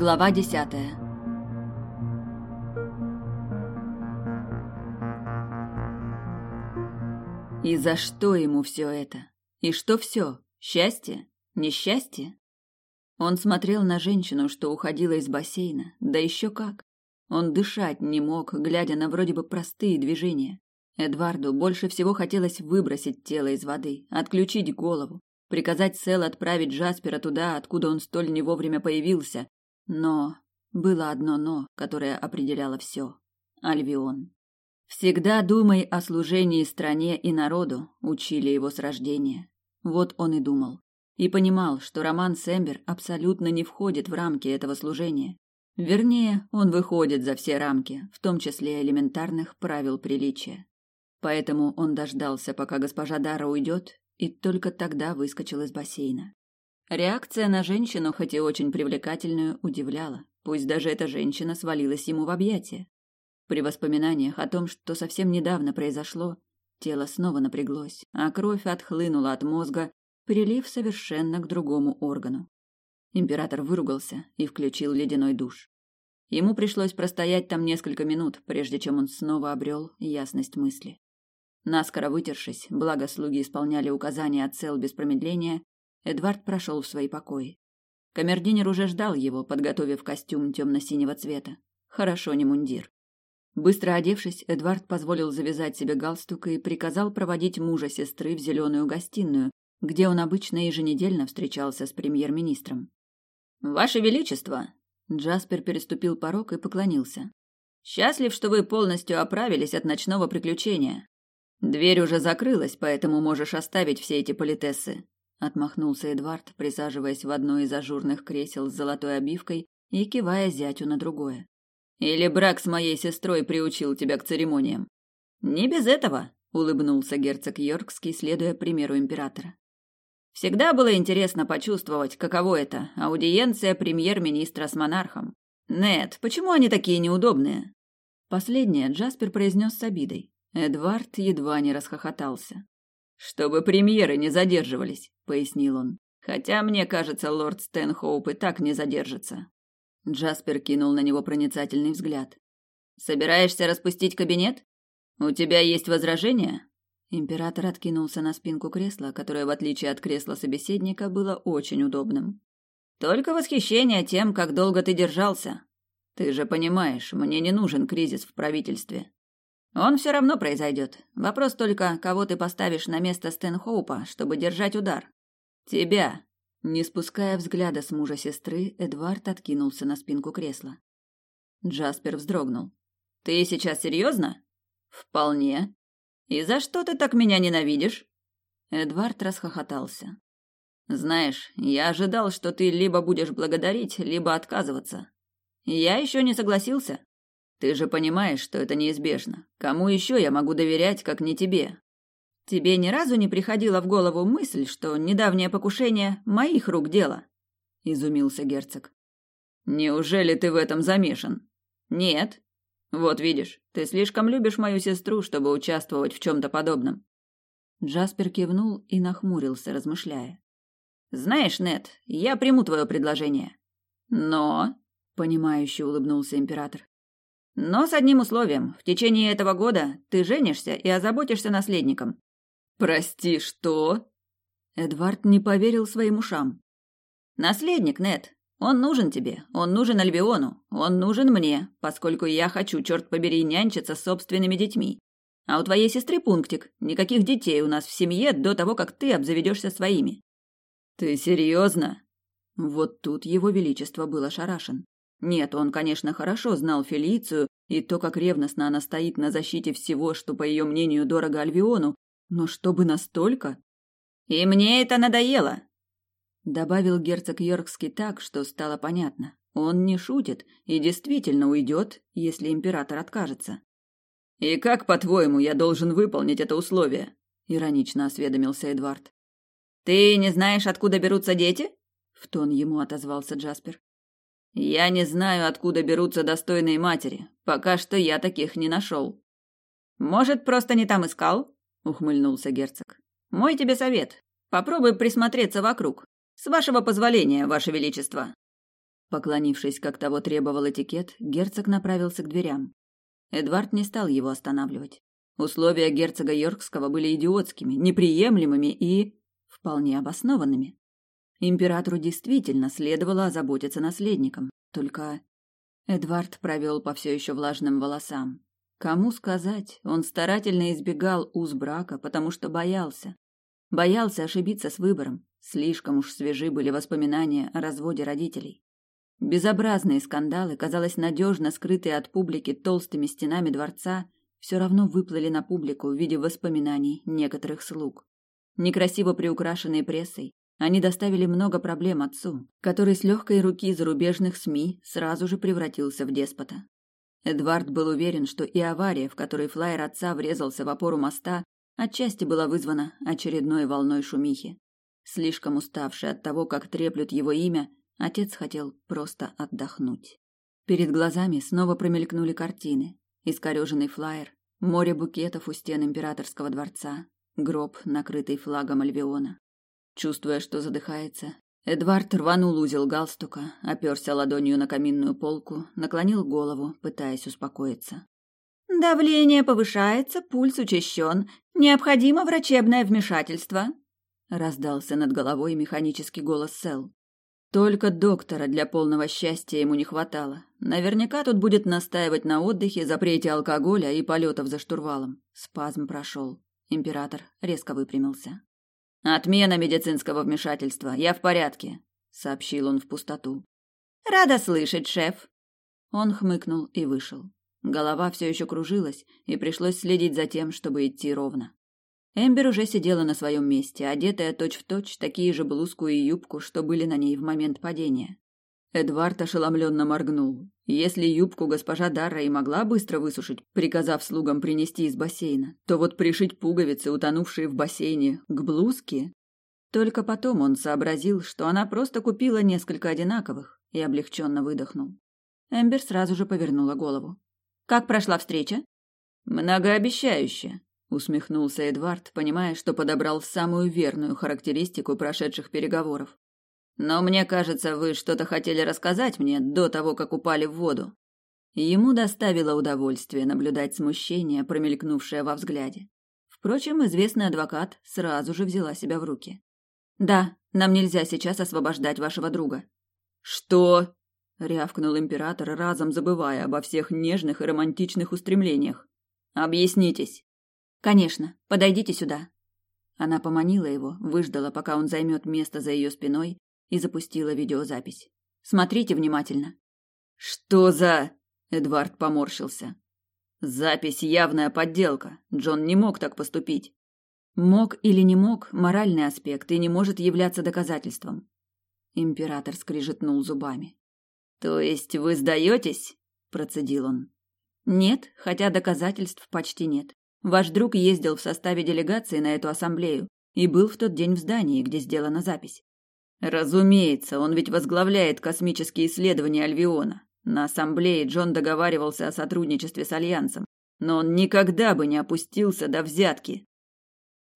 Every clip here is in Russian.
Глава десятая И за что ему все это? И что все? Счастье? Несчастье? Он смотрел на женщину, что уходила из бассейна, да еще как. Он дышать не мог, глядя на вроде бы простые движения. Эдварду больше всего хотелось выбросить тело из воды, отключить голову, приказать Сэл отправить Джаспера туда, откуда он столь не вовремя появился. Но было одно «но», которое определяло все. Альвион. «Всегда думай о служении стране и народу», учили его с рождения. Вот он и думал. И понимал, что роман с Эмбер абсолютно не входит в рамки этого служения. Вернее, он выходит за все рамки, в том числе элементарных правил приличия. Поэтому он дождался, пока госпожа Дара уйдет, и только тогда выскочил из бассейна. Реакция на женщину, хоть и очень привлекательную, удивляла. Пусть даже эта женщина свалилась ему в объятия. При воспоминаниях о том, что совсем недавно произошло, тело снова напряглось, а кровь отхлынула от мозга, прилив совершенно к другому органу. Император выругался и включил ледяной душ. Ему пришлось простоять там несколько минут, прежде чем он снова обрел ясность мысли. Наскоро вытершись, благо слуги исполняли указания от цел без промедления, Эдвард прошел в свои покои. Камердинер уже ждал его, подготовив костюм темно-синего цвета. Хорошо не мундир. Быстро одевшись, Эдвард позволил завязать себе галстук и приказал проводить мужа сестры в зеленую гостиную, где он обычно еженедельно встречался с премьер-министром. «Ваше Величество!» Джаспер переступил порог и поклонился. «Счастлив, что вы полностью оправились от ночного приключения. Дверь уже закрылась, поэтому можешь оставить все эти политессы», отмахнулся Эдвард, присаживаясь в одно из ажурных кресел с золотой обивкой и кивая зятю на другое. Или брак с моей сестрой приучил тебя к церемониям? Не без этого, улыбнулся герцог Йоркский, следуя примеру императора. Всегда было интересно почувствовать, каково это аудиенция премьер-министра с монархом. Нет, почему они такие неудобные? Последнее Джаспер произнес с обидой. Эдвард едва не расхохотался. Чтобы премьеры не задерживались, пояснил он. Хотя мне кажется, лорд Стэнхоуп и так не задержится. Джаспер кинул на него проницательный взгляд. Собираешься распустить кабинет? У тебя есть возражения? Император откинулся на спинку кресла, которое, в отличие от кресла собеседника, было очень удобным. Только восхищение тем, как долго ты держался. Ты же понимаешь, мне не нужен кризис в правительстве. Он все равно произойдет. Вопрос только, кого ты поставишь на место Стэнхоупа, чтобы держать удар. Тебя. Не спуская взгляда с мужа сестры, Эдвард откинулся на спинку кресла. Джаспер вздрогнул. Ты сейчас серьезно? Вполне. И за что ты так меня ненавидишь? Эдвард расхохотался. Знаешь, я ожидал, что ты либо будешь благодарить, либо отказываться. Я еще не согласился. Ты же понимаешь, что это неизбежно. Кому еще я могу доверять, как не тебе? Тебе ни разу не приходила в голову мысль, что недавнее покушение моих рук дело? изумился герцог. Неужели ты в этом замешан? Нет. Вот видишь, ты слишком любишь мою сестру, чтобы участвовать в чем то подобном. Джаспер кивнул и нахмурился, размышляя. Знаешь, Нет, я приму твое предложение. Но, понимающе улыбнулся император. Но с одним условием: в течение этого года ты женишься и озаботишься наследником. «Прости, что?» Эдвард не поверил своим ушам. «Наследник, Нет. Он нужен тебе, он нужен Альбиону, он нужен мне, поскольку я хочу, черт побери, нянчиться с собственными детьми. А у твоей сестры пунктик. Никаких детей у нас в семье до того, как ты обзаведешься своими». «Ты серьезно?» Вот тут его величество был ошарашен. Нет, он, конечно, хорошо знал Фелицию и то, как ревностно она стоит на защите всего, что, по ее мнению, дорого Альвиону, но чтобы настолько? И мне это надоело, добавил герцог Йоркский так, что стало понятно. Он не шутит и действительно уйдет, если император откажется. И как, по-твоему, я должен выполнить это условие? иронично осведомился Эдвард. Ты не знаешь, откуда берутся дети? в тон ему отозвался Джаспер. Я не знаю, откуда берутся достойные матери. Пока что я таких не нашел. Может, просто не там искал? Ухмыльнулся герцог. Мой тебе совет. Попробуй присмотреться вокруг. С вашего позволения, ваше величество. Поклонившись, как того требовал этикет, герцог направился к дверям. Эдвард не стал его останавливать. Условия герцога Йоркского были идиотскими, неприемлемыми и вполне обоснованными. Императору действительно следовало озаботиться наследником, только Эдвард провел по все еще влажным волосам. Кому сказать, он старательно избегал уз брака, потому что боялся. Боялся ошибиться с выбором. Слишком уж свежи были воспоминания о разводе родителей. Безобразные скандалы, казалось, надежно скрытые от публики толстыми стенами дворца, все равно выплыли на публику в виде воспоминаний некоторых слуг. Некрасиво приукрашенные прессой, они доставили много проблем отцу, который с легкой руки зарубежных СМИ сразу же превратился в деспота. Эдвард был уверен, что и авария, в которой флайер отца врезался в опору моста, отчасти была вызвана очередной волной шумихи. Слишком уставший от того, как треплют его имя, отец хотел просто отдохнуть. Перед глазами снова промелькнули картины. Искореженный флайер, море букетов у стен императорского дворца, гроб, накрытый флагом Альвиона. Чувствуя, что задыхается, Эдвард рванул узел галстука, оперся ладонью на каминную полку, наклонил голову, пытаясь успокоиться. «Давление повышается, пульс учащен. Необходимо врачебное вмешательство», — раздался над головой механический голос Сэл. Только доктора для полного счастья ему не хватало. Наверняка тут будет настаивать на отдыхе, запрете алкоголя и полетов за штурвалом. Спазм прошел. Император резко выпрямился. Отмена медицинского вмешательства. Я в порядке, сообщил он в пустоту. Рада слышать, шеф. Он хмыкнул и вышел. Голова все еще кружилась, и пришлось следить за тем, чтобы идти ровно. Эмбер уже сидела на своем месте, одетая точь-в-точь точь такие же блузку и юбку, что были на ней в момент падения. Эдвард ошеломленно моргнул. Если юбку госпожа Дарра и могла быстро высушить, приказав слугам принести из бассейна, то вот пришить пуговицы, утонувшие в бассейне, к блузке... Только потом он сообразил, что она просто купила несколько одинаковых, и облегченно выдохнул. Эмбер сразу же повернула голову. «Как прошла встреча?» «Многообещающе», — усмехнулся Эдвард, понимая, что подобрал самую верную характеристику прошедших переговоров. Но мне кажется, вы что-то хотели рассказать мне до того, как упали в воду. Ему доставило удовольствие наблюдать смущение, промелькнувшее во взгляде. Впрочем, известный адвокат сразу же взяла себя в руки. Да, нам нельзя сейчас освобождать вашего друга. Что? рявкнул император, разом забывая обо всех нежных и романтичных устремлениях. Объяснитесь. Конечно, подойдите сюда. Она поманила его, выждала, пока он займет место за ее спиной, и запустила видеозапись. Смотрите внимательно. Что за? Эдвард поморщился. Запись явная подделка. Джон не мог так поступить. Мог или не мог моральный аспект и не может являться доказательством. Император скрижетнул зубами. То есть вы сдаетесь? процедил он. Нет, хотя доказательств почти нет. Ваш друг ездил в составе делегации на эту ассамблею и был в тот день в здании, где сделана запись. Разумеется, он ведь возглавляет космические исследования Альвиона. На ассамблее Джон договаривался о сотрудничестве с Альянсом, но он никогда бы не опустился до взятки.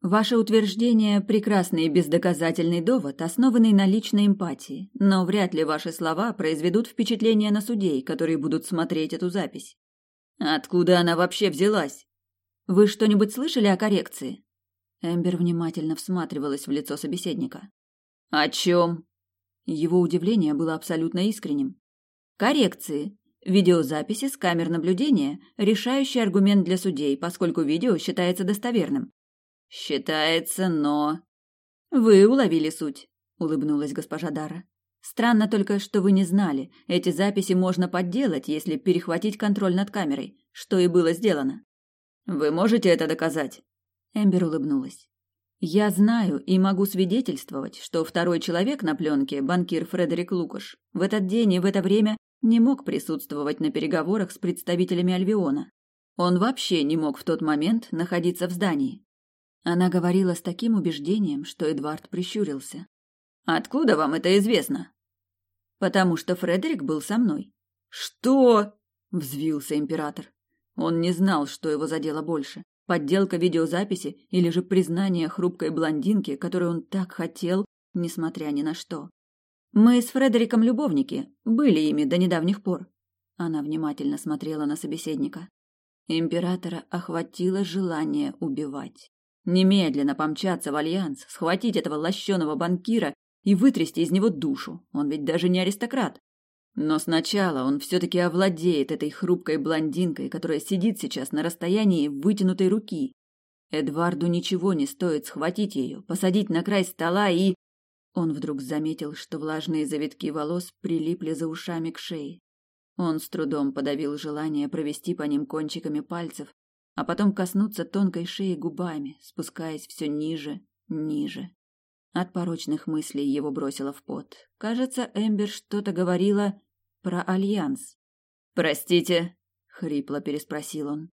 Ваше утверждение – прекрасный и бездоказательный довод, основанный на личной эмпатии, но вряд ли ваши слова произведут впечатление на судей, которые будут смотреть эту запись. Откуда она вообще взялась? Вы что-нибудь слышали о коррекции? Эмбер внимательно всматривалась в лицо собеседника. О чем? Его удивление было абсолютно искренним. Коррекции. Видеозаписи с камер наблюдения – решающий аргумент для судей, поскольку видео считается достоверным. Считается, но... Вы уловили суть, улыбнулась госпожа Дара. Странно только, что вы не знали. Эти записи можно подделать, если перехватить контроль над камерой, что и было сделано. Вы можете это доказать? Эмбер улыбнулась. Я знаю и могу свидетельствовать, что второй человек на пленке, банкир Фредерик Лукаш, в этот день и в это время не мог присутствовать на переговорах с представителями Альвиона. Он вообще не мог в тот момент находиться в здании. Она говорила с таким убеждением, что Эдвард прищурился. «Откуда вам это известно?» «Потому что Фредерик был со мной». «Что?» – взвился император. Он не знал, что его задело больше. Подделка видеозаписи или же признание хрупкой блондинки, которую он так хотел, несмотря ни на что. Мы с Фредериком любовники, были ими до недавних пор. Она внимательно смотрела на собеседника. Императора охватило желание убивать. Немедленно помчаться в Альянс, схватить этого лощеного банкира и вытрясти из него душу. Он ведь даже не аристократ. Но сначала он все-таки овладеет этой хрупкой блондинкой, которая сидит сейчас на расстоянии вытянутой руки. Эдварду ничего не стоит схватить ее, посадить на край стола и... Он вдруг заметил, что влажные завитки волос прилипли за ушами к шее. Он с трудом подавил желание провести по ним кончиками пальцев, а потом коснуться тонкой шеи губами, спускаясь все ниже, ниже. От порочных мыслей его бросило в пот. Кажется, Эмбер что-то говорила про альянс. «Простите», — хрипло переспросил он.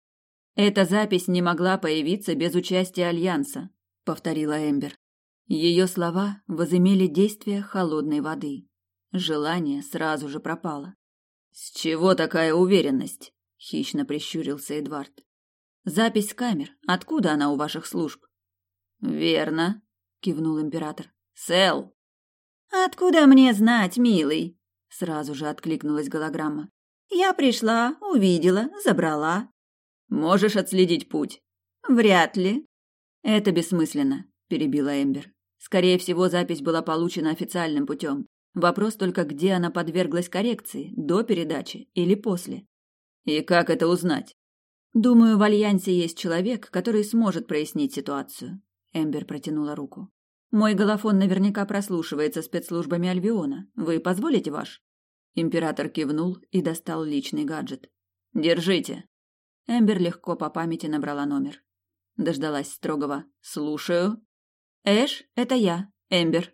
«Эта запись не могла появиться без участия альянса», — повторила Эмбер. Ее слова возымели действие холодной воды. Желание сразу же пропало. «С чего такая уверенность?» — хищно прищурился Эдвард. «Запись камер. Откуда она у ваших служб?» «Верно», кивнул император. Сэл. Откуда мне знать, милый? Сразу же откликнулась голограмма. Я пришла, увидела, забрала. Можешь отследить путь? Вряд ли. Это бессмысленно, перебила Эмбер. Скорее всего, запись была получена официальным путем. Вопрос только, где она подверглась коррекции, до передачи или после. И как это узнать? Думаю, в альянсе есть человек, который сможет прояснить ситуацию. Эмбер протянула руку. Мой голофон наверняка прослушивается спецслужбами Альвиона. Вы позволите ваш? Император кивнул и достал личный гаджет. Держите. Эмбер легко по памяти набрала номер. Дождалась строгого: "Слушаю". Эш, это я, Эмбер.